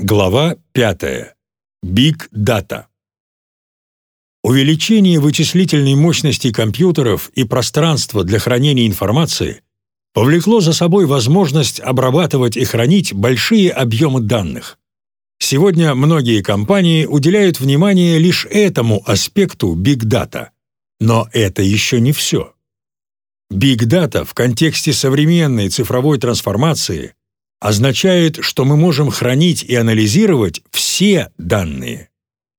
Глава 5. Big Data. Увеличение вычислительной мощности компьютеров и пространства для хранения информации повлекло за собой возможность обрабатывать и хранить большие объемы данных. Сегодня многие компании уделяют внимание лишь этому аспекту Big Data. Но это еще не все. Big Data в контексте современной цифровой трансформации означает, что мы можем хранить и анализировать все данные.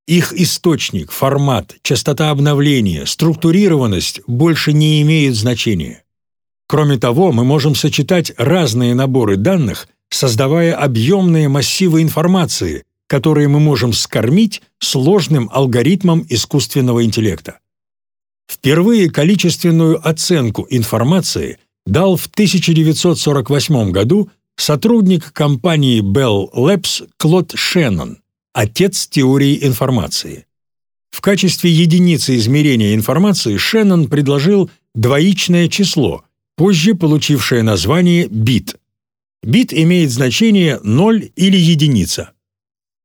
Их источник, формат, частота обновления, структурированность больше не имеют значения. Кроме того, мы можем сочетать разные наборы данных, создавая объемные массивы информации, которые мы можем скормить сложным алгоритмом искусственного интеллекта. Впервые количественную оценку информации дал в 1948 году сотрудник компании Bell Labs Клод Шеннон, отец теории информации. В качестве единицы измерения информации Шеннон предложил двоичное число, позже получившее название бит. Бит имеет значение 0 или единица.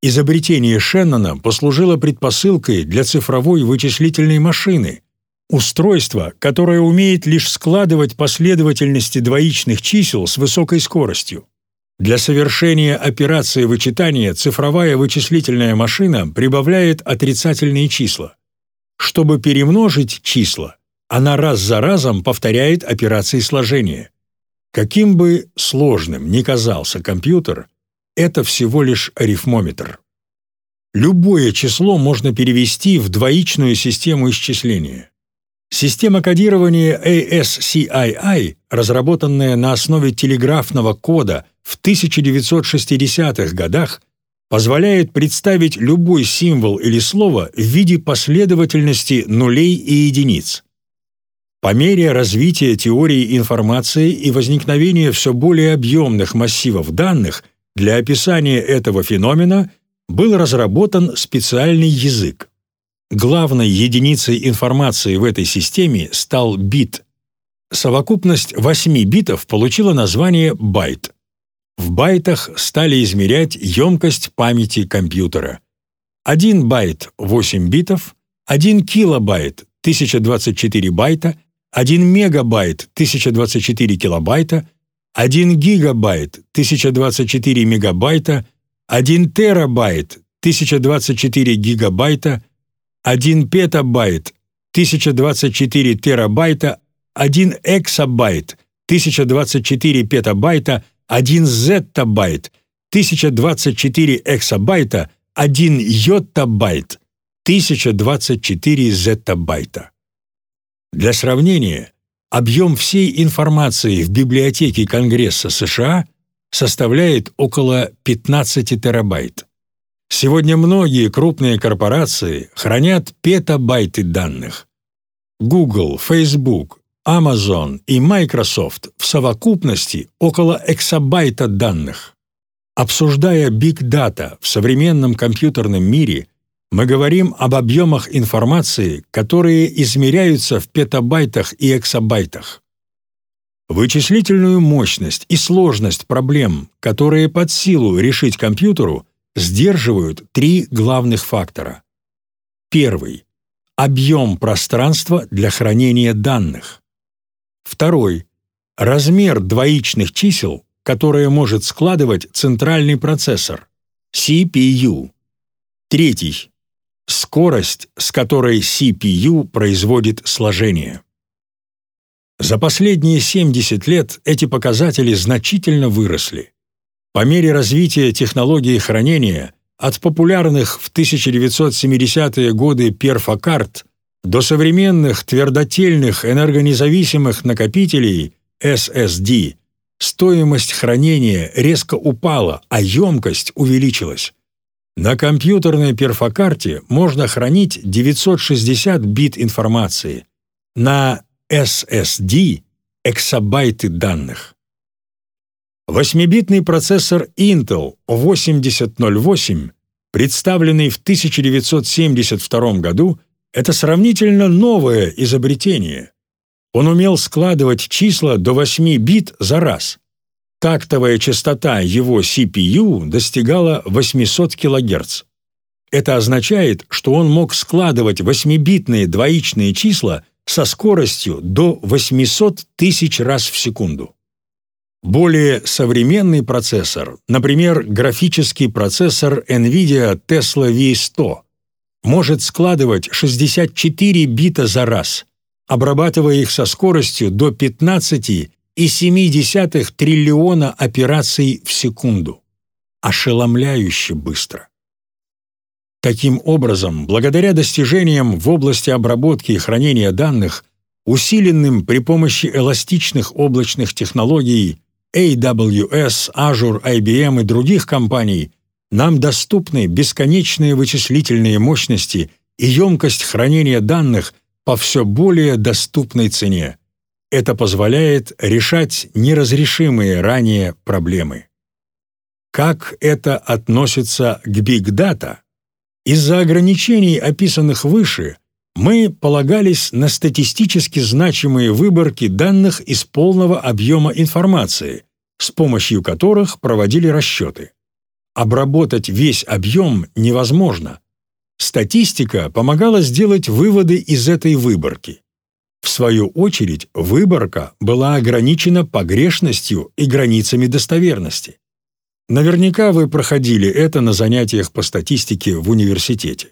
Изобретение Шеннона послужило предпосылкой для цифровой вычислительной машины, устройства, которое умеет лишь складывать последовательности двоичных чисел с высокой скоростью. Для совершения операции вычитания цифровая вычислительная машина прибавляет отрицательные числа. Чтобы перемножить числа, она раз за разом повторяет операции сложения. Каким бы сложным ни казался компьютер, это всего лишь арифмометр. Любое число можно перевести в двоичную систему исчисления. Система кодирования ASCII, разработанная на основе телеграфного кода в 1960-х годах, позволяет представить любой символ или слово в виде последовательности нулей и единиц. По мере развития теории информации и возникновения все более объемных массивов данных для описания этого феномена был разработан специальный язык. Главной единицей информации в этой системе стал бит. Совокупность 8 битов получила название байт. В байтах стали измерять емкость памяти компьютера. 1 байт — 8 битов, 1 килобайт — 1024 байта, 1 мегабайт — 1024 килобайта, 1 гигабайт — 1024 мегабайта, 1 терабайт — 1024 гигабайта — 1 петабайт, 1024 терабайта, 1 эксабайт, 1024 петабайта, 1 зеттабайт, 1024 эксабайта, 1 йоттабайт, 1024 зеттабайта. Для сравнения, объем всей информации в библиотеке Конгресса США составляет около 15 терабайт. Сегодня многие крупные корпорации хранят петабайты данных. Google, Facebook, Amazon и Microsoft в совокупности около эксабайта данных. Обсуждая Big Data в современном компьютерном мире, мы говорим об объемах информации, которые измеряются в петабайтах и эксабайтах. Вычислительную мощность и сложность проблем, которые под силу решить компьютеру – сдерживают три главных фактора. Первый – объем пространства для хранения данных. Второй – размер двоичных чисел, которые может складывать центральный процессор – CPU. Третий – скорость, с которой CPU производит сложение. За последние 70 лет эти показатели значительно выросли. По мере развития технологии хранения от популярных в 1970-е годы перфокарт до современных твердотельных энергонезависимых накопителей SSD стоимость хранения резко упала, а емкость увеличилась. На компьютерной перфокарте можно хранить 960 бит информации, на SSD – эксабайты данных. Восьмибитный процессор Intel 8008, представленный в 1972 году, это сравнительно новое изобретение. Он умел складывать числа до 8 бит за раз. Тактовая частота его CPU достигала 800 кГц. Это означает, что он мог складывать 8-битные двоичные числа со скоростью до 800 тысяч раз в секунду. Более современный процессор, например, графический процессор NVIDIA Tesla V100, может складывать 64 бита за раз, обрабатывая их со скоростью до 15,7 триллиона операций в секунду. Ошеломляюще быстро. Таким образом, благодаря достижениям в области обработки и хранения данных, усиленным при помощи эластичных облачных технологий AWS, Azure, IBM и других компаний, нам доступны бесконечные вычислительные мощности и емкость хранения данных по все более доступной цене. Это позволяет решать неразрешимые ранее проблемы. Как это относится к Big Data? Из-за ограничений, описанных выше, мы полагались на статистически значимые выборки данных из полного объема информации, с помощью которых проводили расчеты. Обработать весь объем невозможно. Статистика помогала сделать выводы из этой выборки. В свою очередь, выборка была ограничена погрешностью и границами достоверности. Наверняка вы проходили это на занятиях по статистике в университете.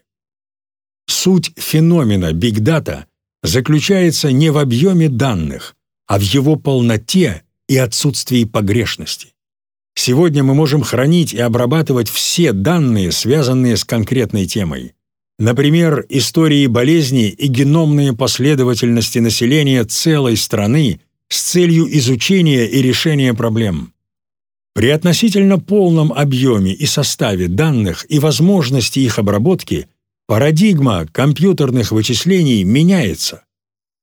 Суть феномена Data заключается не в объеме данных, а в его полноте и отсутствии погрешности. Сегодня мы можем хранить и обрабатывать все данные, связанные с конкретной темой. Например, истории болезней и геномные последовательности населения целой страны с целью изучения и решения проблем. При относительно полном объеме и составе данных и возможности их обработки парадигма компьютерных вычислений меняется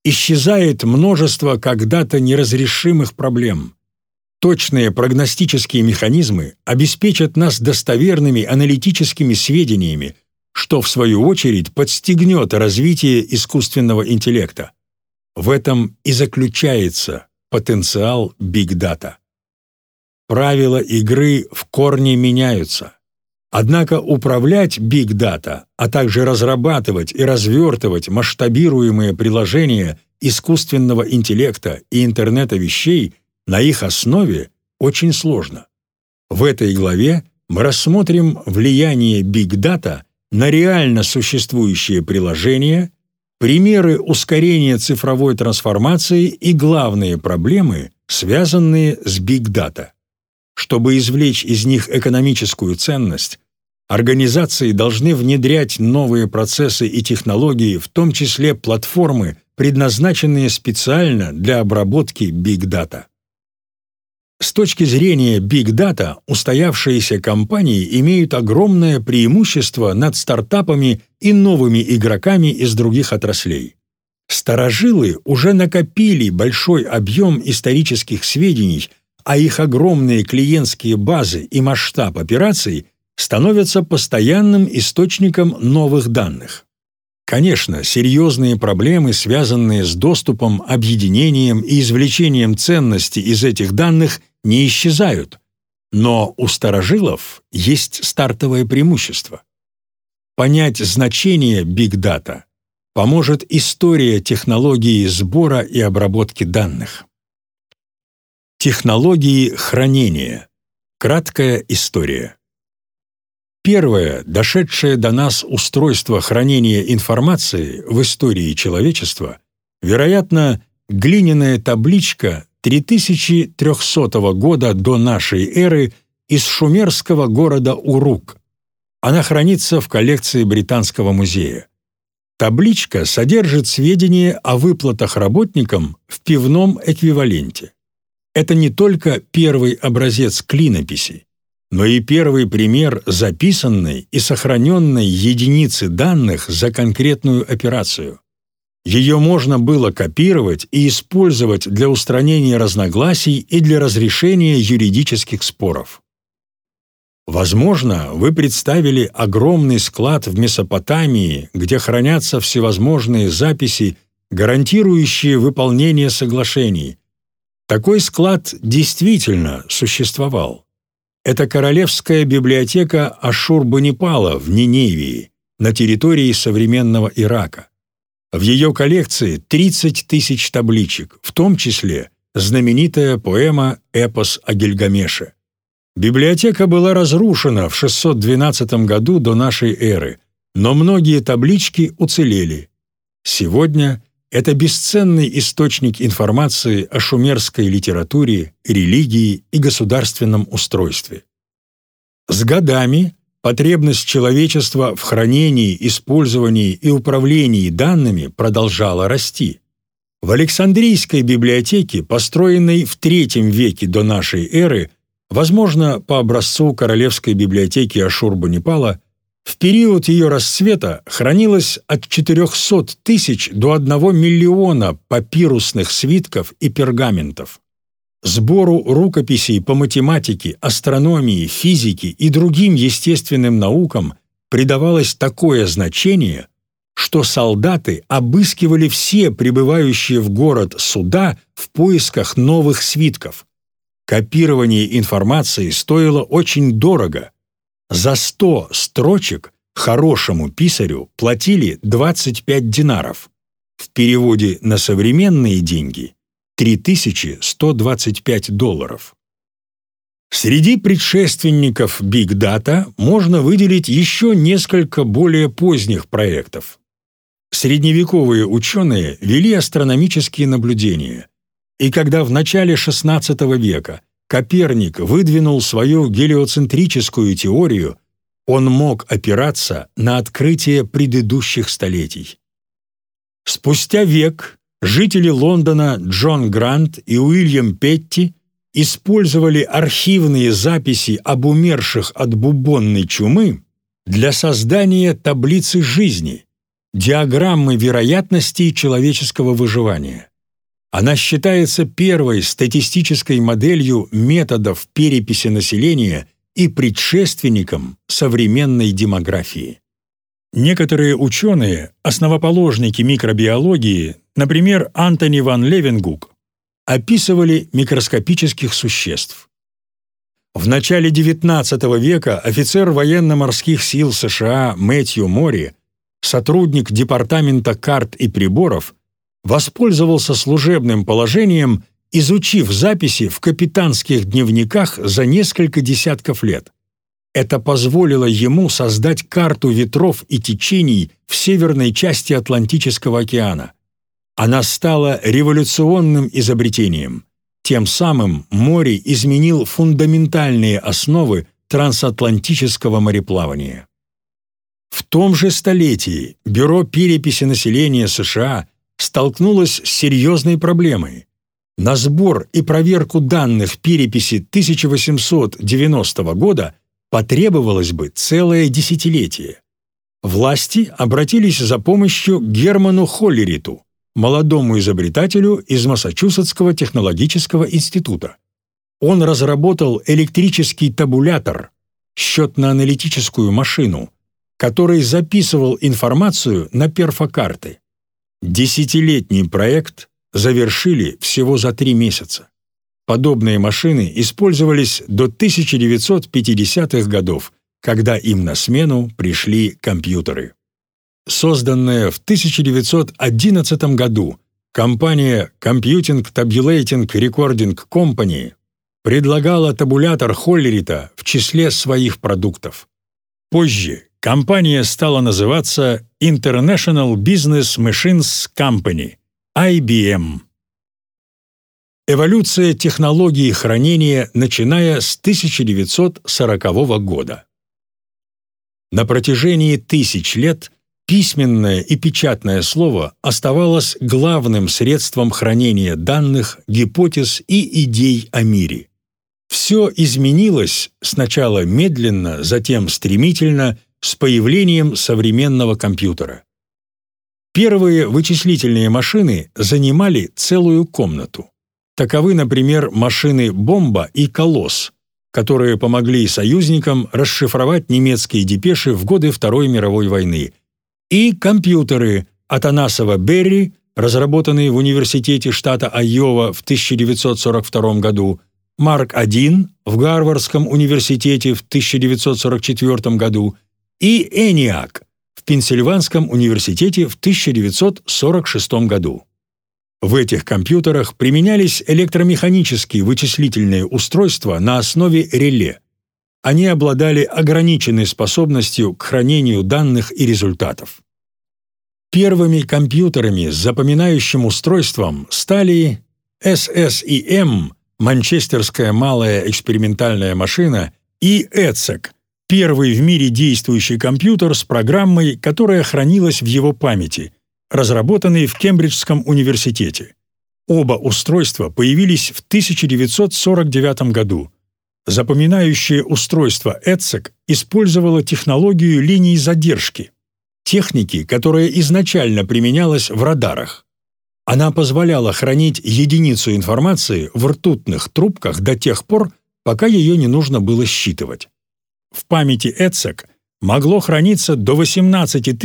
исчезает множество когда-то неразрешимых проблем. Точные прогностические механизмы обеспечат нас достоверными аналитическими сведениями, что в свою очередь подстегнет развитие искусственного интеллекта. В этом и заключается потенциал Data. Правила игры в корне меняются. Однако управлять Big Data, а также разрабатывать и развертывать масштабируемые приложения искусственного интеллекта и интернета вещей на их основе очень сложно. В этой главе мы рассмотрим влияние Big Data на реально существующие приложения, примеры ускорения цифровой трансформации и главные проблемы, связанные с Big Data. Чтобы извлечь из них экономическую ценность, организации должны внедрять новые процессы и технологии, в том числе платформы, предназначенные специально для обработки Data. С точки зрения Big Data, устоявшиеся компании имеют огромное преимущество над стартапами и новыми игроками из других отраслей. Старожилы уже накопили большой объем исторических сведений а их огромные клиентские базы и масштаб операций становятся постоянным источником новых данных. Конечно, серьезные проблемы, связанные с доступом, объединением и извлечением ценности из этих данных, не исчезают. Но у старожилов есть стартовое преимущество. Понять значение Data поможет история технологии сбора и обработки данных. Технологии хранения. Краткая история. Первое, дошедшее до нас устройство хранения информации в истории человечества, вероятно, глиняная табличка 3300 года до нашей эры из шумерского города Урук. Она хранится в коллекции Британского музея. Табличка содержит сведения о выплатах работникам в пивном эквиваленте. Это не только первый образец клинописи, но и первый пример записанной и сохраненной единицы данных за конкретную операцию. Ее можно было копировать и использовать для устранения разногласий и для разрешения юридических споров. Возможно, вы представили огромный склад в Месопотамии, где хранятся всевозможные записи, гарантирующие выполнение соглашений, Такой склад действительно существовал. Это королевская библиотека Ашурбанипала в Ниневии, на территории современного Ирака. В ее коллекции 30 тысяч табличек, в том числе знаменитая поэма «Эпос о Гильгамеше». Библиотека была разрушена в 612 году до нашей эры, но многие таблички уцелели. Сегодня это бесценный источник информации о шумерской литературе, религии и государственном устройстве. С годами потребность человечества в хранении, использовании и управлении данными продолжала расти. В Александрийской библиотеке, построенной в III веке до нашей эры, возможно, по образцу Королевской библиотеки Ашурбанипала, в период ее расцвета хранилось от 400 тысяч до 1 миллиона папирусных свитков и пергаментов. Сбору рукописей по математике, астрономии, физике и другим естественным наукам придавалось такое значение, что солдаты обыскивали все прибывающие в город суда в поисках новых свитков. Копирование информации стоило очень дорого – за 100 строчек хорошему писарю платили 25 динаров. В переводе на современные деньги – 3125 долларов. Среди предшественников Big Data можно выделить еще несколько более поздних проектов. Средневековые ученые вели астрономические наблюдения, и когда в начале XVI века Коперник выдвинул свою гелиоцентрическую теорию, он мог опираться на открытие предыдущих столетий. Спустя век жители Лондона Джон Грант и Уильям Петти использовали архивные записи об умерших от бубонной чумы для создания таблицы жизни, диаграммы вероятностей человеческого выживания. Она считается первой статистической моделью методов переписи населения и предшественником современной демографии. Некоторые ученые, основоположники микробиологии, например, Антони ван Левенгук, описывали микроскопических существ. В начале XIX века офицер военно-морских сил США Мэтью Мори, сотрудник Департамента карт и приборов, воспользовался служебным положением, изучив записи в капитанских дневниках за несколько десятков лет. Это позволило ему создать карту ветров и течений в северной части Атлантического океана. Она стала революционным изобретением. Тем самым море изменил фундаментальные основы трансатлантического мореплавания. В том же столетии Бюро переписи населения США столкнулась с серьезной проблемой. На сбор и проверку данных переписи 1890 года потребовалось бы целое десятилетие. Власти обратились за помощью Герману Холлериту, молодому изобретателю из Массачусетского технологического института. Он разработал электрический табулятор, счетно-аналитическую машину, который записывал информацию на перфокарты. Десятилетний проект завершили всего за три месяца. Подобные машины использовались до 1950-х годов, когда им на смену пришли компьютеры. Созданная в 1911 году компания Computing Tabulating Recording Company предлагала табулятор Холлерита в числе своих продуктов. Позже компания стала называться International Business Machines Company, IBM. Эволюция технологии хранения, начиная с 1940 года. На протяжении тысяч лет письменное и печатное слово оставалось главным средством хранения данных, гипотез и идей о мире. Все изменилось сначала медленно, затем стремительно – с появлением современного компьютера. Первые вычислительные машины занимали целую комнату. Таковы, например, машины «Бомба» и «Колосс», которые помогли союзникам расшифровать немецкие депеши в годы Второй мировой войны, и компьютеры Атанасова Берри, разработанный в Университете штата Айова в 1942 году, Марк-1 в Гарвардском университете в 1944 году и ENIAC в Пенсильванском университете в 1946 году. В этих компьютерах применялись электромеханические вычислительные устройства на основе реле. Они обладали ограниченной способностью к хранению данных и результатов. Первыми компьютерами с запоминающим устройством стали SSIM, Манчестерская малая экспериментальная машина, и ETSEC, первый в мире действующий компьютер с программой, которая хранилась в его памяти, разработанный в Кембриджском университете. Оба устройства появились в 1949 году. Запоминающее устройство ETSEC использовало технологию линий задержки – техники, которая изначально применялась в радарах. Она позволяла хранить единицу информации в ртутных трубках до тех пор, пока ее не нужно было считывать. В памяти ETSEC могло храниться до 18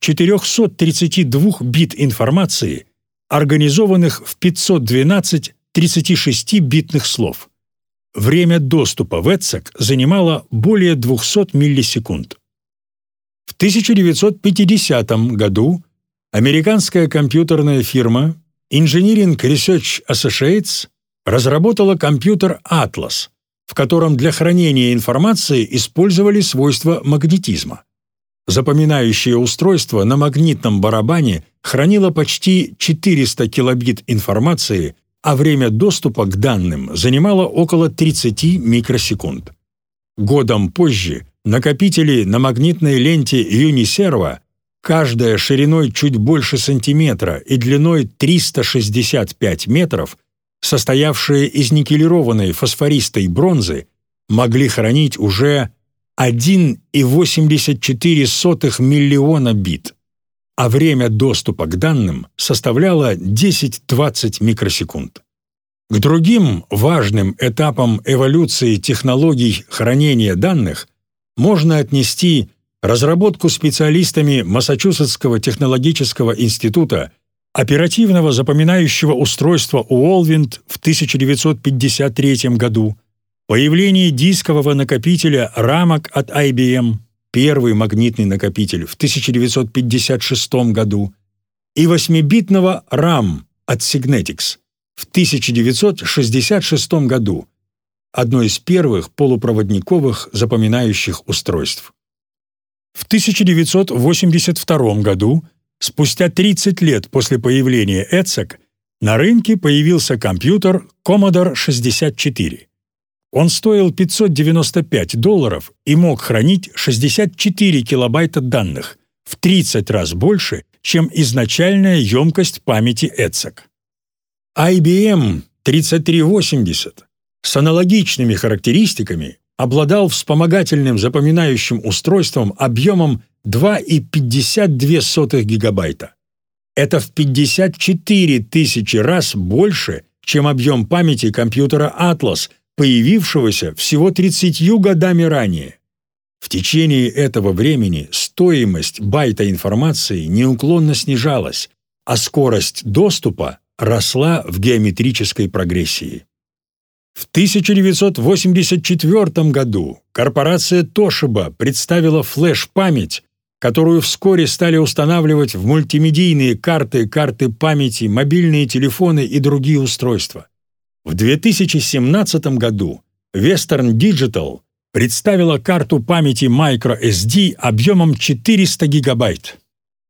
432 бит информации, организованных в 512 36-битных слов. Время доступа в ETSEC занимало более 200 миллисекунд. В 1950 году американская компьютерная фирма Engineering Research Associates разработала компьютер Atlas, в котором для хранения информации использовали свойства магнетизма. Запоминающее устройство на магнитном барабане хранило почти 400 килобит информации, а время доступа к данным занимало около 30 микросекунд. Годом позже Накопители на магнитной ленте Юнисерва, каждая шириной чуть больше сантиметра и длиной 365 метров, состоявшие из никелированной фосфористой бронзы, могли хранить уже 1,84 миллиона бит, а время доступа к данным составляло 10-20 микросекунд. К другим важным этапам эволюции технологий хранения данных можно отнести разработку специалистами Массачусетского технологического института оперативного запоминающего устройства Уолвинд в 1953 году, появление дискового накопителя рамок от IBM, первый магнитный накопитель в 1956 году, и 8-битного RAM от Signetics в 1966 году, одно из первых полупроводниковых запоминающих устройств. В 1982 году, спустя 30 лет после появления ETSEC, на рынке появился компьютер Commodore 64. Он стоил 595 долларов и мог хранить 64 килобайта данных, в 30 раз больше, чем изначальная емкость памяти ETSEC. IBM 3380 с аналогичными характеристиками обладал вспомогательным запоминающим устройством объемом 2,52 гигабайта. Это в 54 тысячи раз больше, чем объем памяти компьютера Atlas, появившегося всего 30 годами ранее. В течение этого времени стоимость байта информации неуклонно снижалась, а скорость доступа росла в геометрической прогрессии. В 1984 году корпорация Toshiba представила флеш-память, которую вскоре стали устанавливать в мультимедийные карты, карты памяти, мобильные телефоны и другие устройства. В 2017 году Western Digital представила карту памяти microSD объемом 400 гигабайт.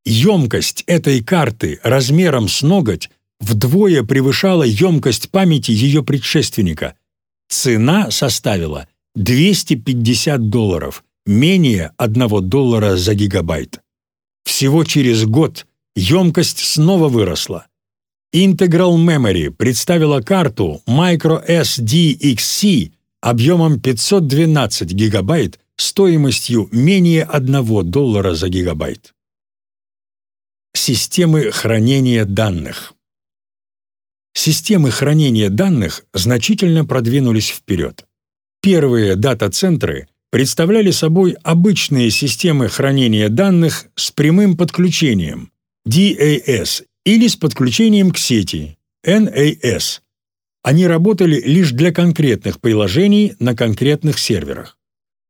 Емкость этой карты размером с ноготь вдвое превышала емкость памяти ее предшественника. Цена составила 250 долларов, менее 1 доллара за гигабайт. Всего через год емкость снова выросла. Integral Memory представила карту microSD-XC объемом 512 гигабайт стоимостью менее 1 доллара за гигабайт. Системы хранения данных Системы хранения данных значительно продвинулись вперед. Первые дата-центры представляли собой обычные системы хранения данных с прямым подключением DAS или с подключением к сети NAS. Они работали лишь для конкретных приложений на конкретных серверах.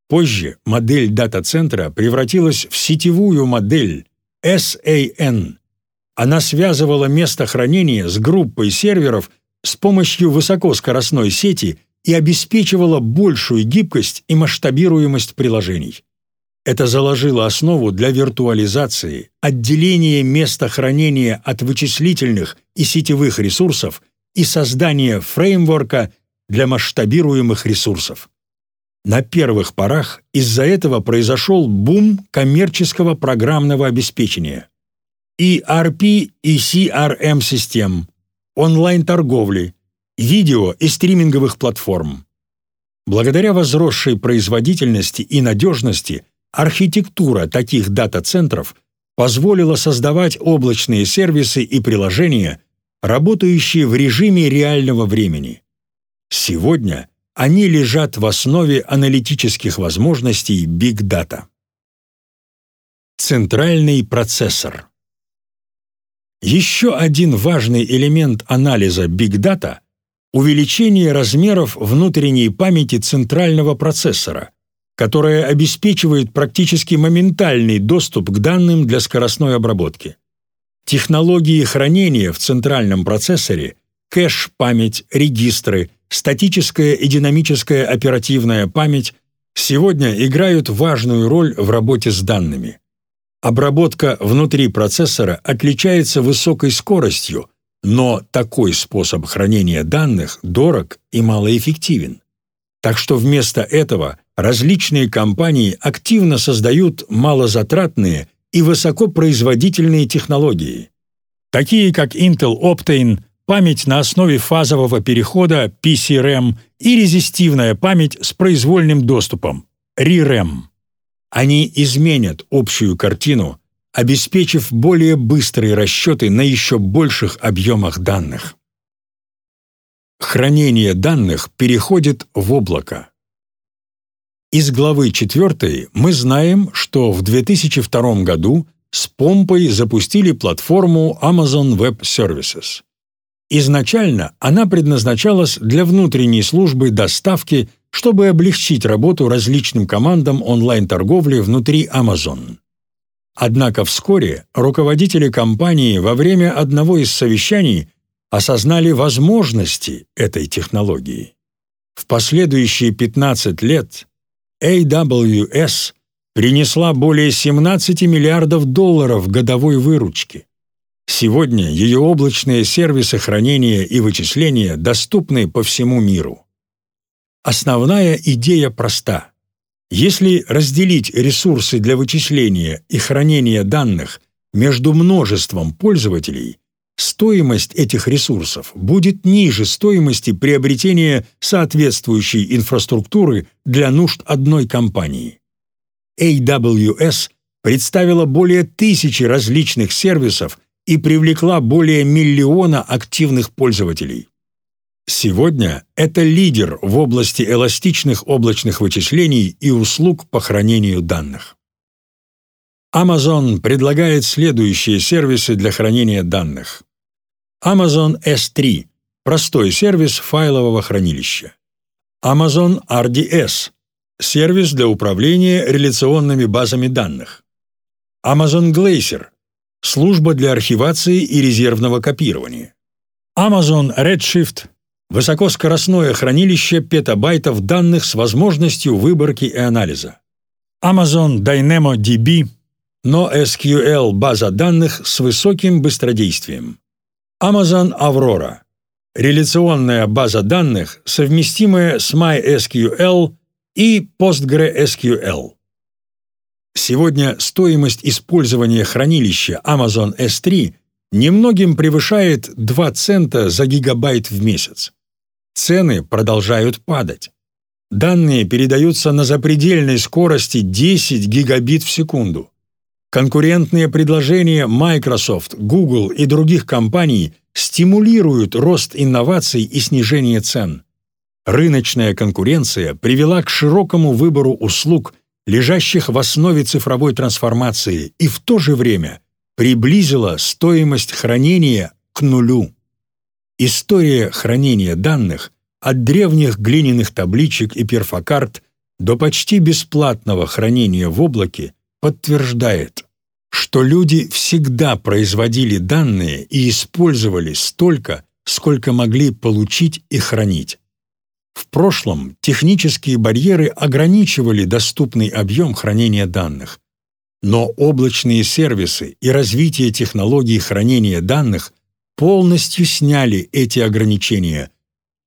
Позже модель дата-центра превратилась в сетевую модель SAN. Она связывала место хранения с группой серверов с помощью высокоскоростной сети и обеспечивала большую гибкость и масштабируемость приложений. Это заложило основу для виртуализации, отделения места хранения от вычислительных и сетевых ресурсов и создания фреймворка для масштабируемых ресурсов. На первых порах из-за этого произошел бум коммерческого программного обеспечения. ERP и CRM-систем, онлайн-торговли, видео и стриминговых платформ. Благодаря возросшей производительности и надежности архитектура таких дата-центров позволила создавать облачные сервисы и приложения, работающие в режиме реального времени. Сегодня – они лежат в основе аналитических возможностей Big Data. Центральный процессор. Еще один важный элемент анализа Big Data – увеличение размеров внутренней памяти центрального процессора, которая обеспечивает практически моментальный доступ к данным для скоростной обработки. Технологии хранения в центральном процессоре – кэш-память, регистры, статическая и динамическая оперативная память сегодня играют важную роль в работе с данными. Обработка внутри процессора отличается высокой скоростью, но такой способ хранения данных дорог и малоэффективен. Так что вместо этого различные компании активно создают малозатратные и высокопроизводительные технологии, такие как Intel Optane, память на основе фазового перехода PCRAM и резистивная память с произвольным доступом ReRAM. Они изменят общую картину, обеспечив более быстрые расчеты на еще больших объемах данных. Хранение данных переходит в облако. Из главы 4 мы знаем, что в 2002 году с помпой запустили платформу Amazon Web Services. Изначально она предназначалась для внутренней службы доставки, чтобы облегчить работу различным командам онлайн-торговли внутри Amazon. Однако вскоре руководители компании во время одного из совещаний осознали возможности этой технологии. В последующие 15 лет AWS принесла более 17 миллиардов долларов годовой выручки. Сегодня ее облачные сервисы хранения и вычисления доступны по всему миру. Основная идея проста. Если разделить ресурсы для вычисления и хранения данных между множеством пользователей, стоимость этих ресурсов будет ниже стоимости приобретения соответствующей инфраструктуры для нужд одной компании. AWS представила более тысячи различных сервисов и привлекла более миллиона активных пользователей. Сегодня это лидер в области эластичных облачных вычислений и услуг по хранению данных. Amazon предлагает следующие сервисы для хранения данных. Amazon S3 – простой сервис файлового хранилища. Amazon RDS – сервис для управления реляционными базами данных. Amazon Glacier – служба для архивации и резервного копирования. Amazon Redshift – высокоскоростное хранилище петабайтов данных с возможностью выборки и анализа. Amazon DynamoDB – NoSQL база данных с высоким быстродействием. Amazon Aurora – реляционная база данных, совместимая с MySQL и PostgreSQL. Сегодня стоимость использования хранилища Amazon S3 немногим превышает 2 цента за гигабайт в месяц. Цены продолжают падать. Данные передаются на запредельной скорости 10 гигабит в секунду. Конкурентные предложения Microsoft, Google и других компаний стимулируют рост инноваций и снижение цен. Рыночная конкуренция привела к широкому выбору услуг – лежащих в основе цифровой трансформации и в то же время приблизила стоимость хранения к нулю. История хранения данных от древних глиняных табличек и перфокарт до почти бесплатного хранения в облаке подтверждает, что люди всегда производили данные и использовали столько, сколько могли получить и хранить. В прошлом технические барьеры ограничивали доступный объем хранения данных. Но облачные сервисы и развитие технологий хранения данных полностью сняли эти ограничения,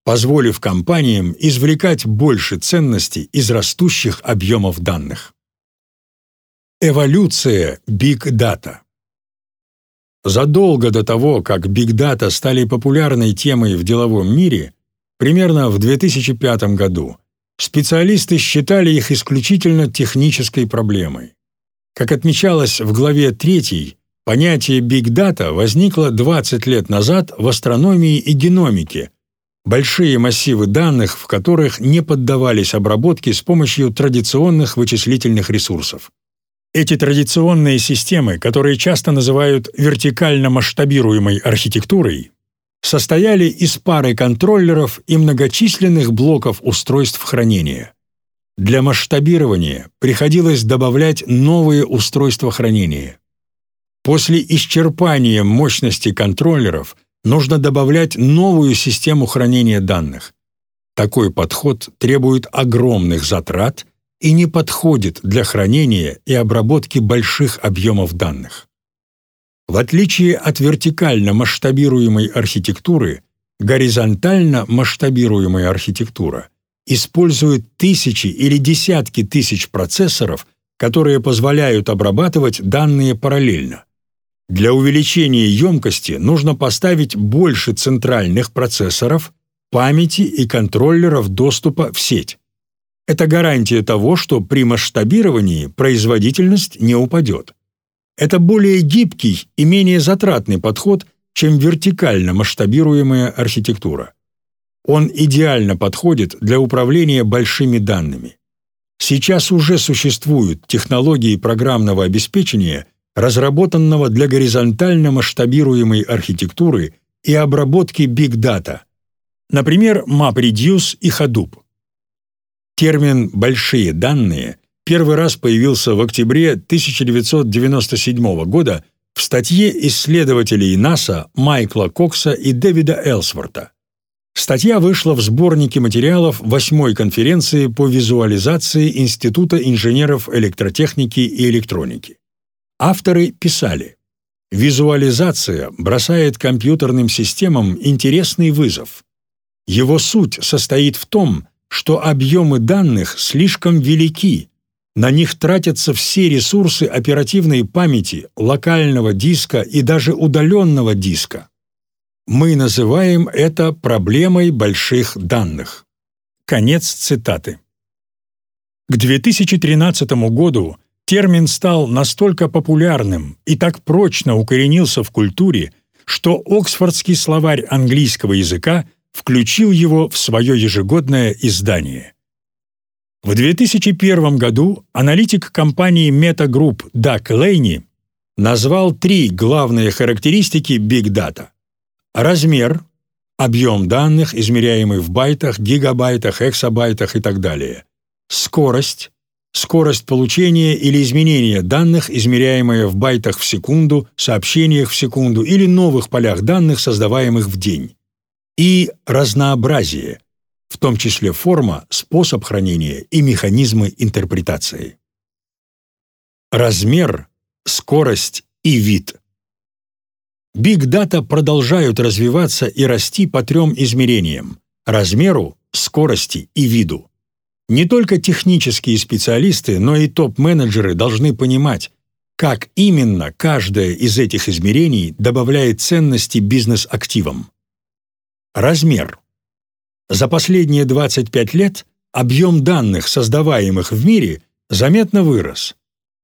позволив компаниям извлекать больше ценностей из растущих объемов данных. Эволюция Big Data Задолго до того, как Big Data стали популярной темой в деловом мире, примерно в 2005 году, специалисты считали их исключительно технической проблемой. Как отмечалось в главе 3, понятие Big Data возникло 20 лет назад в астрономии и геномике, большие массивы данных, в которых не поддавались обработке с помощью традиционных вычислительных ресурсов. Эти традиционные системы, которые часто называют вертикально масштабируемой архитектурой, состояли из пары контроллеров и многочисленных блоков устройств хранения. Для масштабирования приходилось добавлять новые устройства хранения. После исчерпания мощности контроллеров нужно добавлять новую систему хранения данных. Такой подход требует огромных затрат и не подходит для хранения и обработки больших объемов данных. В отличие от вертикально масштабируемой архитектуры, горизонтально масштабируемая архитектура использует тысячи или десятки тысяч процессоров, которые позволяют обрабатывать данные параллельно. Для увеличения емкости нужно поставить больше центральных процессоров, памяти и контроллеров доступа в сеть. Это гарантия того, что при масштабировании производительность не упадет. Это более гибкий и менее затратный подход, чем вертикально масштабируемая архитектура. Он идеально подходит для управления большими данными. Сейчас уже существуют технологии программного обеспечения, разработанного для горизонтально масштабируемой архитектуры и обработки Big Data, например, MapReduce и Hadoop. Термин «большие данные» первый раз появился в октябре 1997 года в статье исследователей НАСА Майкла Кокса и Дэвида Элсворта. Статья вышла в сборнике материалов восьмой конференции по визуализации Института инженеров электротехники и электроники. Авторы писали, «Визуализация бросает компьютерным системам интересный вызов. Его суть состоит в том, что объемы данных слишком велики, на них тратятся все ресурсы оперативной памяти, локального диска и даже удаленного диска. Мы называем это проблемой больших данных. Конец цитаты. К 2013 году термин стал настолько популярным и так прочно укоренился в культуре, что Оксфордский словарь английского языка включил его в свое ежегодное издание. В 2001 году аналитик компании Meta Group Дак Лейни назвал три главные характеристики Big Data. Размер, объем данных, измеряемый в байтах, гигабайтах, эксабайтах и так далее. Скорость, скорость получения или изменения данных, измеряемая в байтах в секунду, сообщениях в секунду или новых полях данных, создаваемых в день. И разнообразие – в том числе форма, способ хранения и механизмы интерпретации. Размер, скорость и вид. Data продолжают развиваться и расти по трем измерениям – размеру, скорости и виду. Не только технические специалисты, но и топ-менеджеры должны понимать, как именно каждое из этих измерений добавляет ценности бизнес-активам. Размер – за последние 25 лет объем данных, создаваемых в мире, заметно вырос.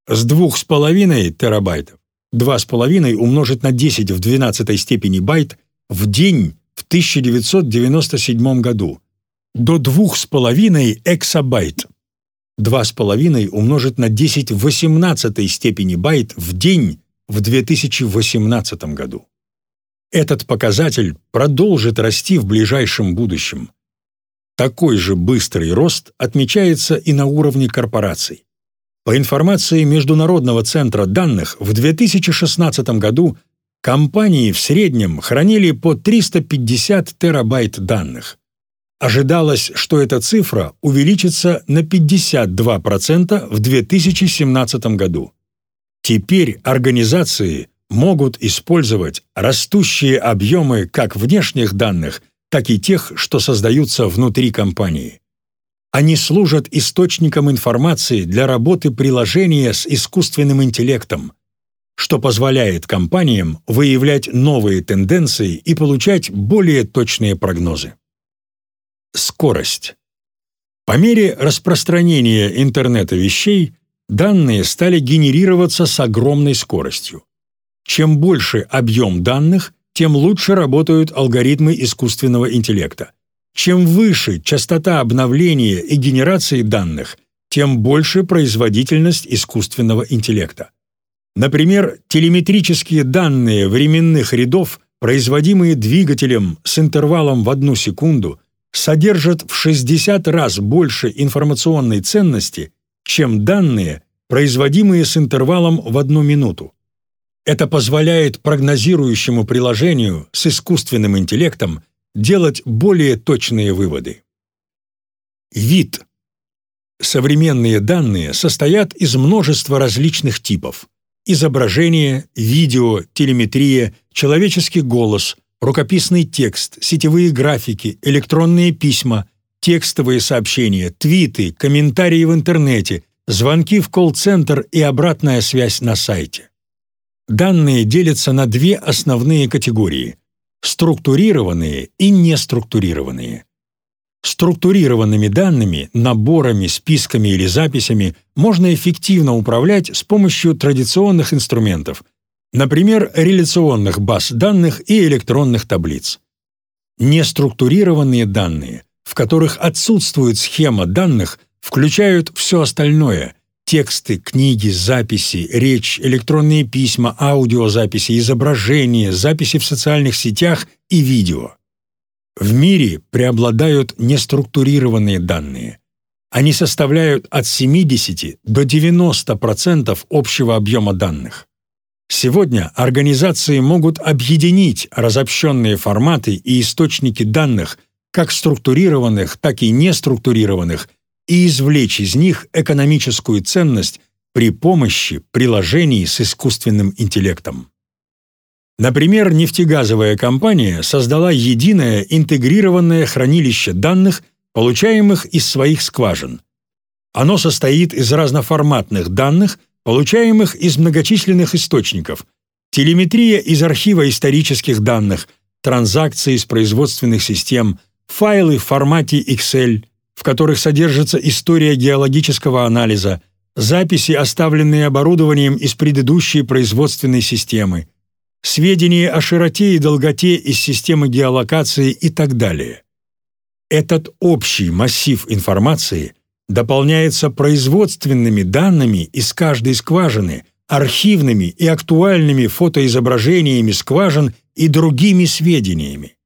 С 2,5 терабайтов 2,5 умножить на 10 в 12 степени байт в день в 1997 году до 2,5 эксабайт 2,5 умножить на 10 в 18 степени байт в день в 2018 году. Этот показатель продолжит расти в ближайшем будущем. Такой же быстрый рост отмечается и на уровне корпораций. По информации Международного центра данных, в 2016 году компании в среднем хранили по 350 терабайт данных. Ожидалось, что эта цифра увеличится на 52% в 2017 году. Теперь организации могут использовать растущие объемы как внешних данных, так и тех, что создаются внутри компании. Они служат источником информации для работы приложения с искусственным интеллектом, что позволяет компаниям выявлять новые тенденции и получать более точные прогнозы. Скорость. По мере распространения интернета вещей данные стали генерироваться с огромной скоростью. Чем больше объем данных, тем лучше работают алгоритмы искусственного интеллекта. Чем выше частота обновления и генерации данных, тем больше производительность искусственного интеллекта. Например, телеметрические данные временных рядов, производимые двигателем с интервалом в одну секунду, содержат в 60 раз больше информационной ценности, чем данные, производимые с интервалом в одну минуту. Это позволяет прогнозирующему приложению с искусственным интеллектом делать более точные выводы. Вид. Современные данные состоят из множества различных типов. Изображение, видео, телеметрия, человеческий голос, рукописный текст, сетевые графики, электронные письма, текстовые сообщения, твиты, комментарии в интернете, звонки в колл-центр и обратная связь на сайте. Данные делятся на две основные категории – структурированные и неструктурированные. Структурированными данными, наборами, списками или записями можно эффективно управлять с помощью традиционных инструментов, например, реляционных баз данных и электронных таблиц. Неструктурированные данные, в которых отсутствует схема данных, включают все остальное – Тексты, книги, записи, речь, электронные письма, аудиозаписи, изображения, записи в социальных сетях и видео. В мире преобладают неструктурированные данные. Они составляют от 70 до 90% общего объема данных. Сегодня организации могут объединить разобщенные форматы и источники данных, как структурированных, так и неструктурированных, и извлечь из них экономическую ценность при помощи приложений с искусственным интеллектом. Например, нефтегазовая компания создала единое интегрированное хранилище данных, получаемых из своих скважин. Оно состоит из разноформатных данных, получаемых из многочисленных источников, телеметрия из архива исторических данных, транзакции из производственных систем, файлы в формате Excel – в которых содержится история геологического анализа, записи, оставленные оборудованием из предыдущей производственной системы, сведения о широте и долготе из системы геолокации и так далее. Этот общий массив информации дополняется производственными данными из каждой скважины, архивными и актуальными фотоизображениями скважин и другими сведениями.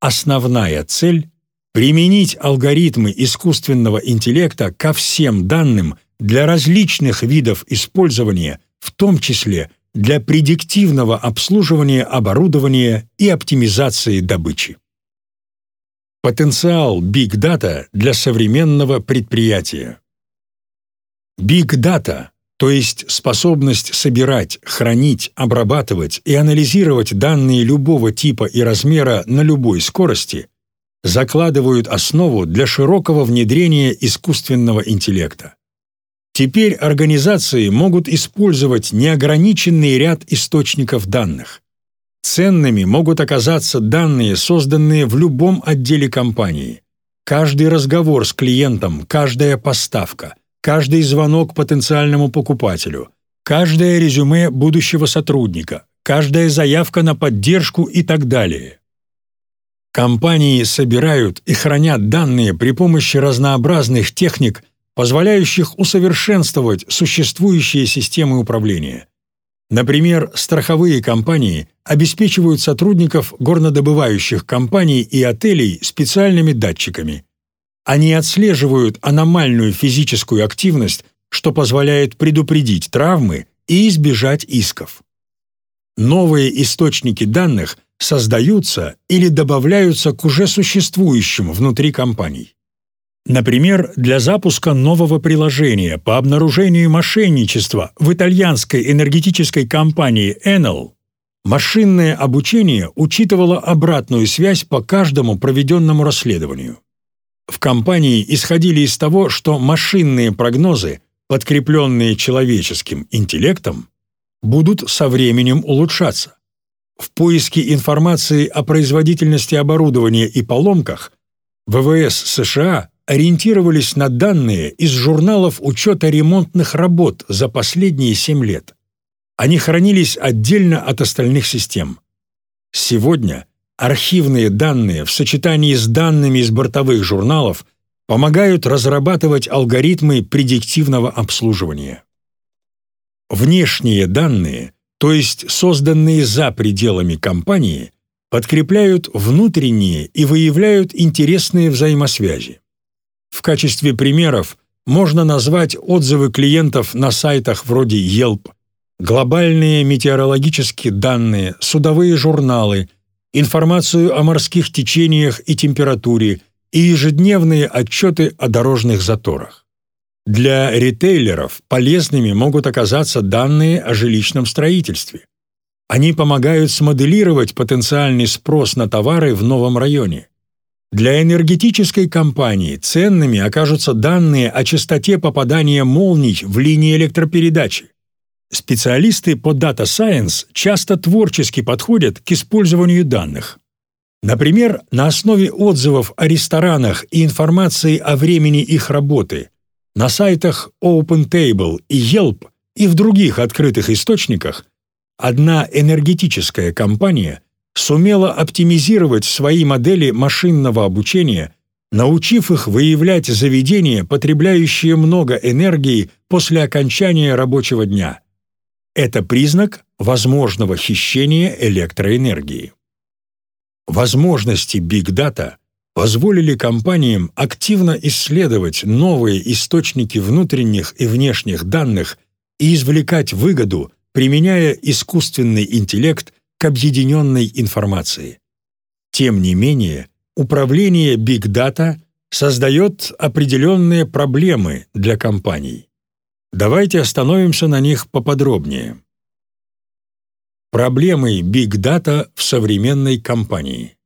Основная цель применить алгоритмы искусственного интеллекта ко всем данным для различных видов использования, в том числе для предиктивного обслуживания оборудования и оптимизации добычи. Потенциал Big Data для современного предприятия. Big Data, то есть способность собирать, хранить, обрабатывать и анализировать данные любого типа и размера на любой скорости – закладывают основу для широкого внедрения искусственного интеллекта. Теперь организации могут использовать неограниченный ряд источников данных. Ценными могут оказаться данные, созданные в любом отделе компании. Каждый разговор с клиентом, каждая поставка, каждый звонок потенциальному покупателю, каждое резюме будущего сотрудника, каждая заявка на поддержку и так далее. Компании собирают и хранят данные при помощи разнообразных техник, позволяющих усовершенствовать существующие системы управления. Например, страховые компании обеспечивают сотрудников горнодобывающих компаний и отелей специальными датчиками. Они отслеживают аномальную физическую активность, что позволяет предупредить травмы и избежать исков. Новые источники данных создаются или добавляются к уже существующим внутри компаний. Например, для запуска нового приложения по обнаружению мошенничества в итальянской энергетической компании Enel машинное обучение учитывало обратную связь по каждому проведенному расследованию. В компании исходили из того, что машинные прогнозы, подкрепленные человеческим интеллектом, будут со временем улучшаться. В поиске информации о производительности оборудования и поломках ВВС США ориентировались на данные из журналов учета ремонтных работ за последние семь лет. Они хранились отдельно от остальных систем. Сегодня архивные данные в сочетании с данными из бортовых журналов помогают разрабатывать алгоритмы предиктивного обслуживания. Внешние данные, то есть созданные за пределами компании, подкрепляют внутренние и выявляют интересные взаимосвязи. В качестве примеров можно назвать отзывы клиентов на сайтах вроде Yelp, глобальные метеорологические данные, судовые журналы, информацию о морских течениях и температуре и ежедневные отчеты о дорожных заторах. Для ритейлеров полезными могут оказаться данные о жилищном строительстве. Они помогают смоделировать потенциальный спрос на товары в новом районе. Для энергетической компании ценными окажутся данные о частоте попадания молний в линии электропередачи. Специалисты по Data Science часто творчески подходят к использованию данных. Например, на основе отзывов о ресторанах и информации о времени их работы на сайтах OpenTable и Yelp и в других открытых источниках одна энергетическая компания – сумела оптимизировать свои модели машинного обучения, научив их выявлять заведения, потребляющие много энергии после окончания рабочего дня. Это признак возможного хищения электроэнергии. Возможности Big Data позволили компаниям активно исследовать новые источники внутренних и внешних данных и извлекать выгоду, применяя искусственный интеллект к объединенной информации. Тем не менее, управление Big Data создает определенные проблемы для компаний. Давайте остановимся на них поподробнее. Проблемы Big Data в современной компании.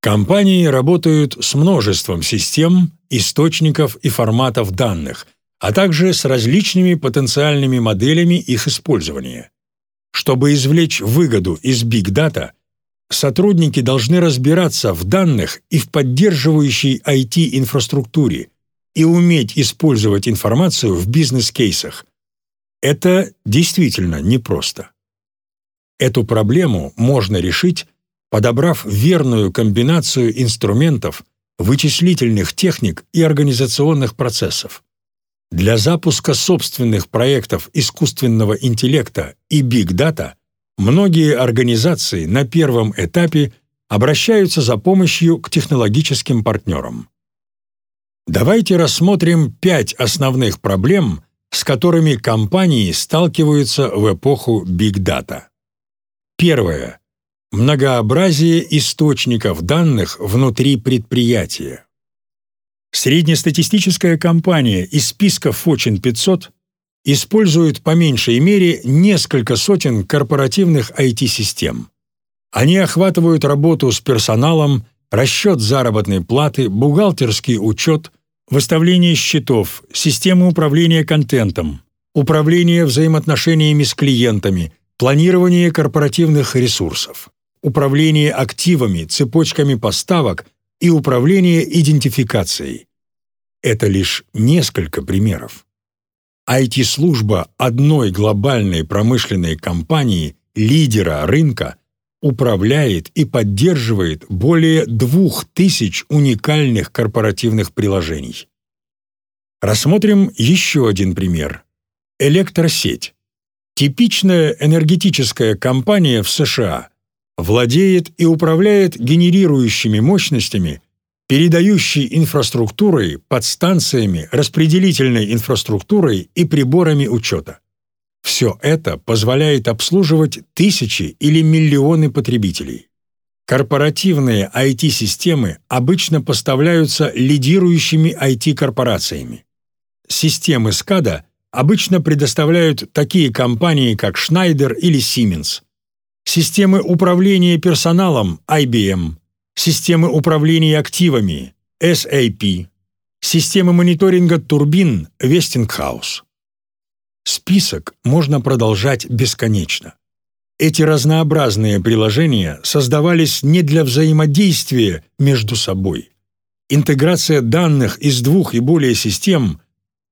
Компании работают с множеством систем, источников и форматов данных, а также с различными потенциальными моделями их использования. Чтобы извлечь выгоду из Data, сотрудники должны разбираться в данных и в поддерживающей IT-инфраструктуре и уметь использовать информацию в бизнес-кейсах. Это действительно непросто. Эту проблему можно решить, подобрав верную комбинацию инструментов, вычислительных техник и организационных процессов. Для запуска собственных проектов искусственного интеллекта и Data многие организации на первом этапе обращаются за помощью к технологическим партнерам. Давайте рассмотрим пять основных проблем, с которыми компании сталкиваются в эпоху Data. Первое. Многообразие источников данных внутри предприятия. Среднестатистическая компания из списка Fortune 500 использует по меньшей мере несколько сотен корпоративных IT-систем. Они охватывают работу с персоналом, расчет заработной платы, бухгалтерский учет, выставление счетов, систему управления контентом, управление взаимоотношениями с клиентами, планирование корпоративных ресурсов, управление активами, цепочками поставок и управление идентификацией. Это лишь несколько примеров. IT-служба одной глобальной промышленной компании, лидера рынка, управляет и поддерживает более двух тысяч уникальных корпоративных приложений. Рассмотрим еще один пример. Электросеть. Типичная энергетическая компания в США владеет и управляет генерирующими мощностями, передающей инфраструктурой, подстанциями, распределительной инфраструктурой и приборами учета. Все это позволяет обслуживать тысячи или миллионы потребителей. Корпоративные IT-системы обычно поставляются лидирующими IT-корпорациями. Системы SCADA обычно предоставляют такие компании, как Schneider или Siemens. Системы управления персоналом IBM, системы управления активами SAP, системы мониторинга турбин Westinghouse. Список можно продолжать бесконечно. Эти разнообразные приложения создавались не для взаимодействия между собой. Интеграция данных из двух и более систем,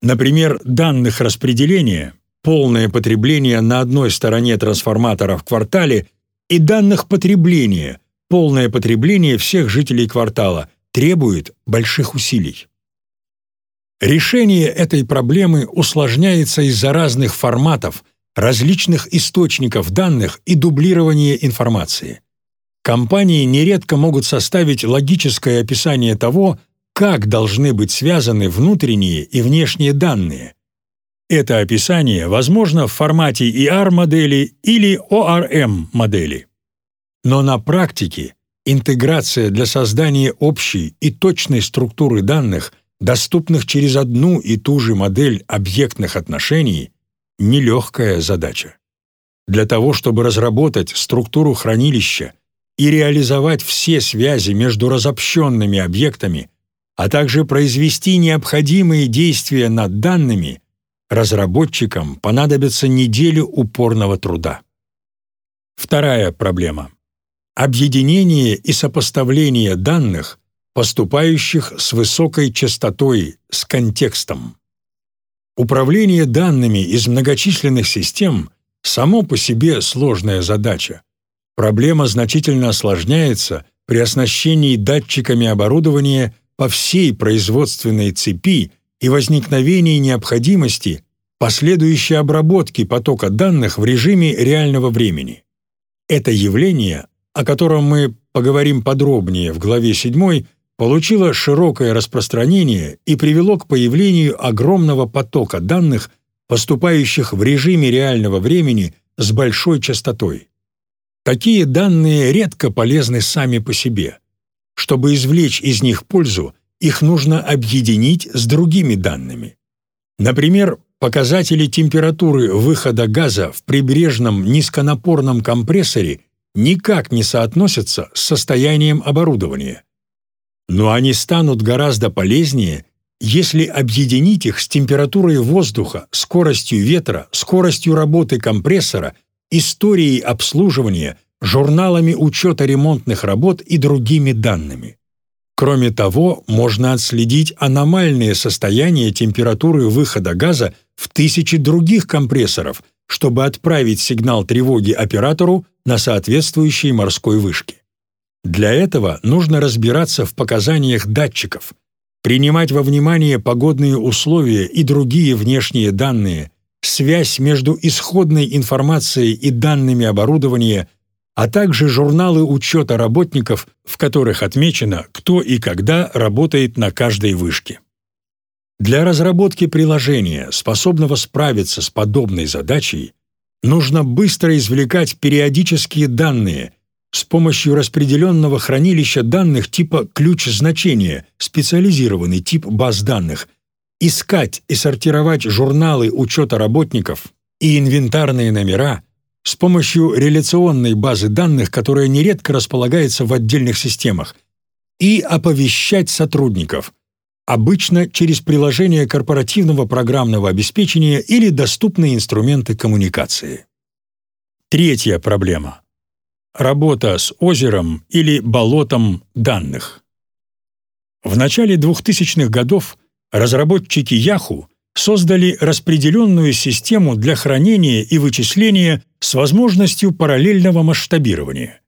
например, данных распределения, полное потребление на одной стороне трансформатора в квартале и данных потребления, полное потребление всех жителей квартала, требует больших усилий. Решение этой проблемы усложняется из-за разных форматов – различных источников данных и дублирования информации. Компании нередко могут составить логическое описание того, как должны быть связаны внутренние и внешние данные. Это описание возможно в формате ER-модели или ORM-модели. Но на практике интеграция для создания общей и точной структуры данных, доступных через одну и ту же модель объектных отношений, нелегкая задача. Для того, чтобы разработать структуру хранилища и реализовать все связи между разобщенными объектами, а также произвести необходимые действия над данными, разработчикам понадобится неделю упорного труда. Вторая проблема. Объединение и сопоставление данных, поступающих с высокой частотой, с контекстом. Управление данными из многочисленных систем само по себе сложная задача. Проблема значительно осложняется при оснащении датчиками оборудования по всей производственной цепи и возникновении необходимости последующей обработки потока данных в режиме реального времени. Это явление, о котором мы поговорим подробнее в главе 7, получило широкое распространение и привело к появлению огромного потока данных, поступающих в режиме реального времени с большой частотой. Такие данные редко полезны сами по себе. Чтобы извлечь из них пользу, их нужно объединить с другими данными. Например, показатели температуры выхода газа в прибрежном низконапорном компрессоре никак не соотносятся с состоянием оборудования но они станут гораздо полезнее, если объединить их с температурой воздуха, скоростью ветра, скоростью работы компрессора, историей обслуживания, журналами учета ремонтных работ и другими данными. Кроме того, можно отследить аномальные состояния температуры выхода газа в тысячи других компрессоров, чтобы отправить сигнал тревоги оператору на соответствующей морской вышке. Для этого нужно разбираться в показаниях датчиков, принимать во внимание погодные условия и другие внешние данные, связь между исходной информацией и данными оборудования, а также журналы учета работников, в которых отмечено, кто и когда работает на каждой вышке. Для разработки приложения, способного справиться с подобной задачей, нужно быстро извлекать периодические данные – с помощью распределенного хранилища данных типа ключ значения, специализированный тип баз данных, искать и сортировать журналы учета работников и инвентарные номера с помощью реляционной базы данных, которая нередко располагается в отдельных системах, и оповещать сотрудников, обычно через приложение корпоративного программного обеспечения или доступные инструменты коммуникации. Третья проблема – Работа с озером или болотом данных. В начале 2000-х годов разработчики Yahoo создали распределенную систему для хранения и вычисления с возможностью параллельного масштабирования.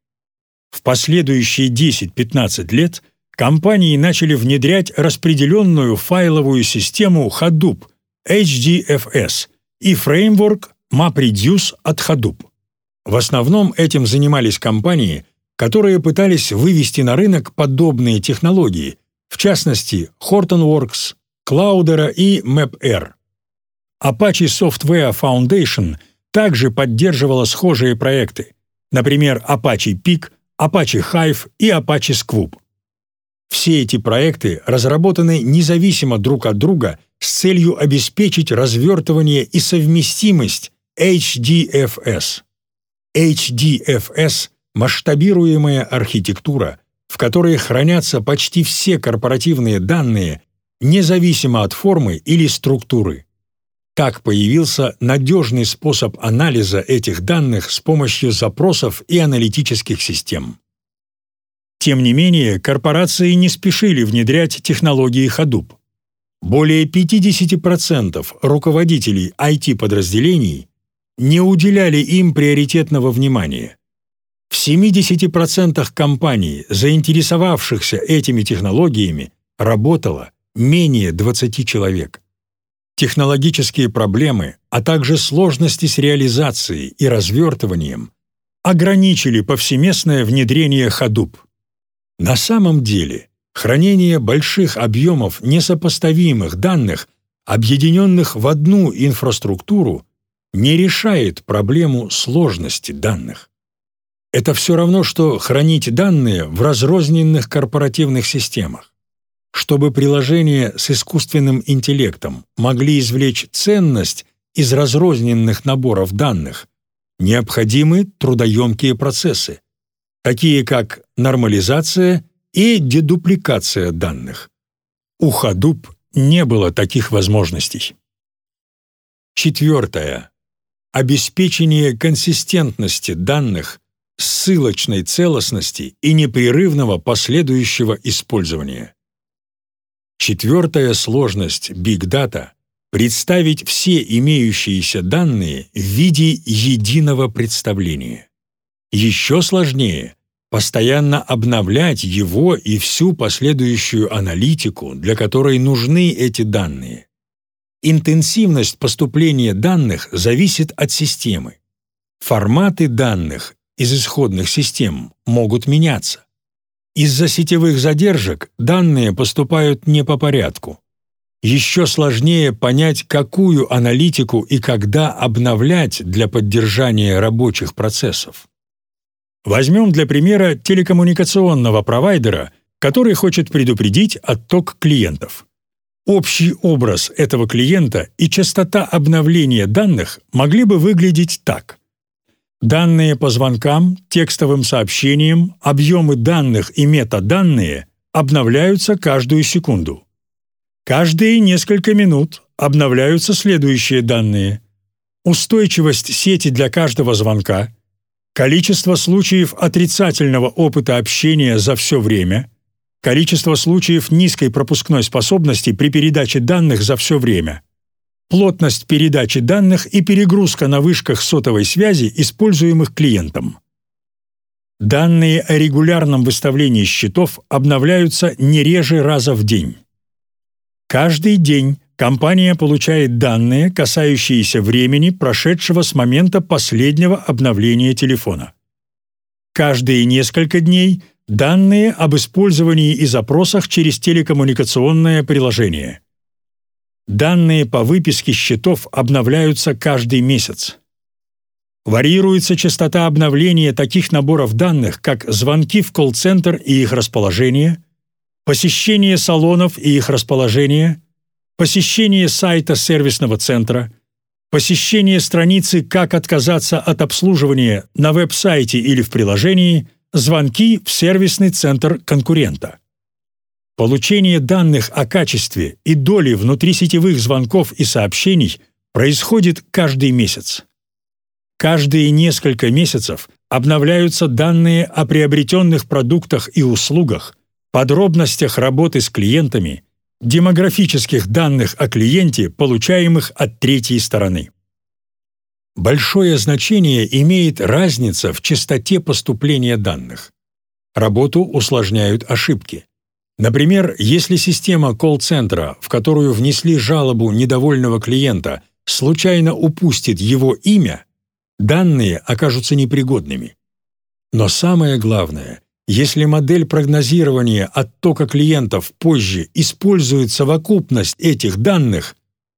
В последующие 10-15 лет компании начали внедрять распределенную файловую систему Hadoop HDFS и фреймворк MapReduce от Hadoop. В основном этим занимались компании, которые пытались вывести на рынок подобные технологии, в частности Hortonworks, Cloudera и MapR. Apache Software Foundation также поддерживала схожие проекты, например, Apache Peak, Apache Hive и Apache Squub. Все эти проекты разработаны независимо друг от друга с целью обеспечить развертывание и совместимость HDFS. HDFS – масштабируемая архитектура, в которой хранятся почти все корпоративные данные, независимо от формы или структуры. Так появился надежный способ анализа этих данных с помощью запросов и аналитических систем. Тем не менее, корпорации не спешили внедрять технологии Hadoop. Более 50% руководителей IT-подразделений не уделяли им приоритетного внимания. В 70% компаний, заинтересовавшихся этими технологиями, работало менее 20 человек. Технологические проблемы, а также сложности с реализацией и развертыванием ограничили повсеместное внедрение Hadoop. На самом деле, хранение больших объемов несопоставимых данных, объединенных в одну инфраструктуру, не решает проблему сложности данных. Это все равно, что хранить данные в разрозненных корпоративных системах. Чтобы приложения с искусственным интеллектом могли извлечь ценность из разрозненных наборов данных, необходимы трудоемкие процессы, такие как нормализация и дедупликация данных. У Hadoop не было таких возможностей. Четвертое. Обеспечение консистентности данных, ссылочной целостности и непрерывного последующего использования. Четвертая сложность Big Data — представить все имеющиеся данные в виде единого представления. Еще сложнее — постоянно обновлять его и всю последующую аналитику, для которой нужны эти данные. Интенсивность поступления данных зависит от системы. Форматы данных из исходных систем могут меняться. Из-за сетевых задержек данные поступают не по порядку. Еще сложнее понять, какую аналитику и когда обновлять для поддержания рабочих процессов. Возьмем для примера телекоммуникационного провайдера, который хочет предупредить отток клиентов. Общий образ этого клиента и частота обновления данных могли бы выглядеть так. Данные по звонкам, текстовым сообщениям, объемы данных и метаданные обновляются каждую секунду. Каждые несколько минут обновляются следующие данные. Устойчивость сети для каждого звонка, количество случаев отрицательного опыта общения за все время, количество случаев низкой пропускной способности при передаче данных за все время – плотность передачи данных и перегрузка на вышках сотовой связи, используемых клиентом. Данные о регулярном выставлении счетов обновляются не реже раза в день. Каждый день компания получает данные, касающиеся времени, прошедшего с момента последнего обновления телефона. Каждые несколько дней данные об использовании и запросах через телекоммуникационное приложение – Данные по выписке счетов обновляются каждый месяц. Варьируется частота обновления таких наборов данных, как звонки в колл-центр и их расположение, посещение салонов и их расположение, посещение сайта сервисного центра, посещение страницы «Как отказаться от обслуживания» на веб-сайте или в приложении, звонки в сервисный центр конкурента. Получение данных о качестве и доле внутрисетевых звонков и сообщений происходит каждый месяц. Каждые несколько месяцев обновляются данные о приобретенных продуктах и услугах, подробностях работы с клиентами, демографических данных о клиенте, получаемых от третьей стороны. Большое значение имеет разница в частоте поступления данных. Работу усложняют ошибки. Например, если система колл-центра, в которую внесли жалобу недовольного клиента, случайно упустит его имя, данные окажутся непригодными. Но самое главное, если модель прогнозирования оттока клиентов позже использует совокупность этих данных,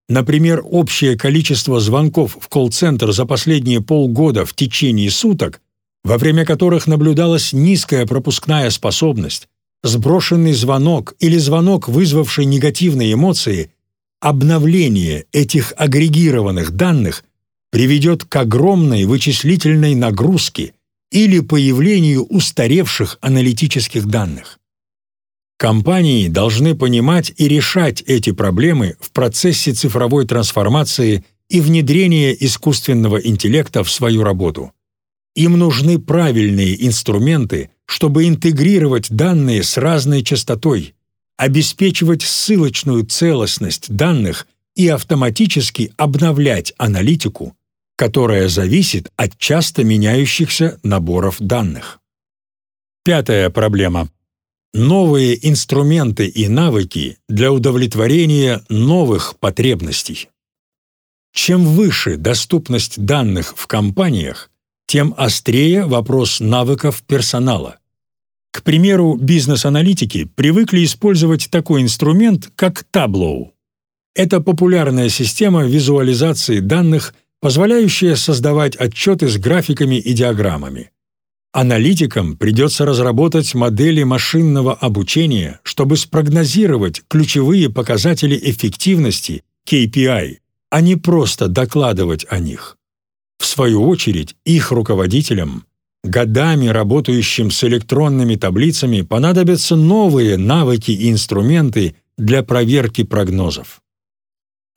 например, общее количество звонков в колл-центр за последние полгода в течение суток, во время которых наблюдалась низкая пропускная способность, сброшенный звонок или звонок, вызвавший негативные эмоции, обновление этих агрегированных данных приведет к огромной вычислительной нагрузке или появлению устаревших аналитических данных. Компании должны понимать и решать эти проблемы в процессе цифровой трансформации и внедрения искусственного интеллекта в свою работу. Им нужны правильные инструменты, чтобы интегрировать данные с разной частотой, обеспечивать ссылочную целостность данных и автоматически обновлять аналитику, которая зависит от часто меняющихся наборов данных. Пятая проблема. Новые инструменты и навыки для удовлетворения новых потребностей. Чем выше доступность данных в компаниях, тем острее вопрос навыков персонала. К примеру, бизнес-аналитики привыкли использовать такой инструмент, как Tableau. Это популярная система визуализации данных – позволяющая создавать отчеты с графиками и диаграммами. Аналитикам придется разработать модели машинного обучения, чтобы спрогнозировать ключевые показатели эффективности KPI, а не просто докладывать о них. В свою очередь, их руководителям, годами работающим с электронными таблицами, понадобятся новые навыки и инструменты для проверки прогнозов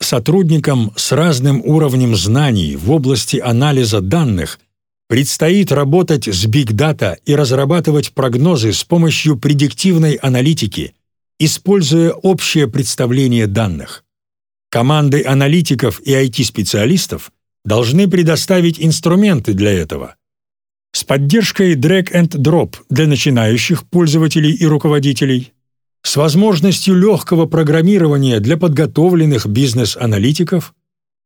сотрудникам с разным уровнем знаний в области анализа данных предстоит работать с Data и разрабатывать прогнозы с помощью предиктивной аналитики, используя общее представление данных. Команды аналитиков и IT-специалистов должны предоставить инструменты для этого. С поддержкой Drag and Drop для начинающих пользователей и руководителей – с возможностью легкого программирования для подготовленных бизнес-аналитиков,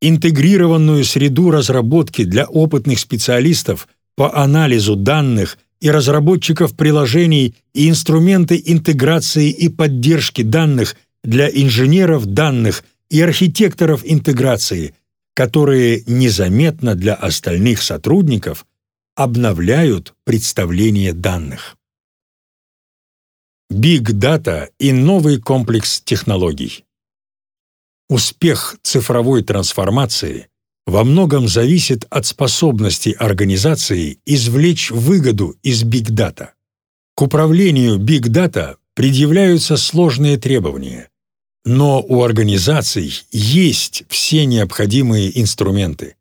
интегрированную среду разработки для опытных специалистов по анализу данных и разработчиков приложений и инструменты интеграции и поддержки данных для инженеров данных и архитекторов интеграции, которые незаметно для остальных сотрудников обновляют представление данных. Data и новый комплекс технологий. Успех цифровой трансформации во многом зависит от способности организации извлечь выгоду из Data. К управлению Data предъявляются сложные требования, но у организаций есть все необходимые инструменты.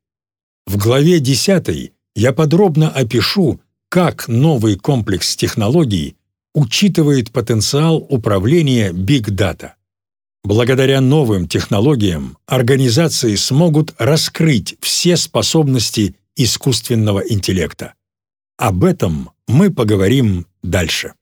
В главе 10 я подробно опишу, как новый комплекс технологий учитывает потенциал управления Big Data. Благодаря новым технологиям организации смогут раскрыть все способности искусственного интеллекта. Об этом мы поговорим дальше.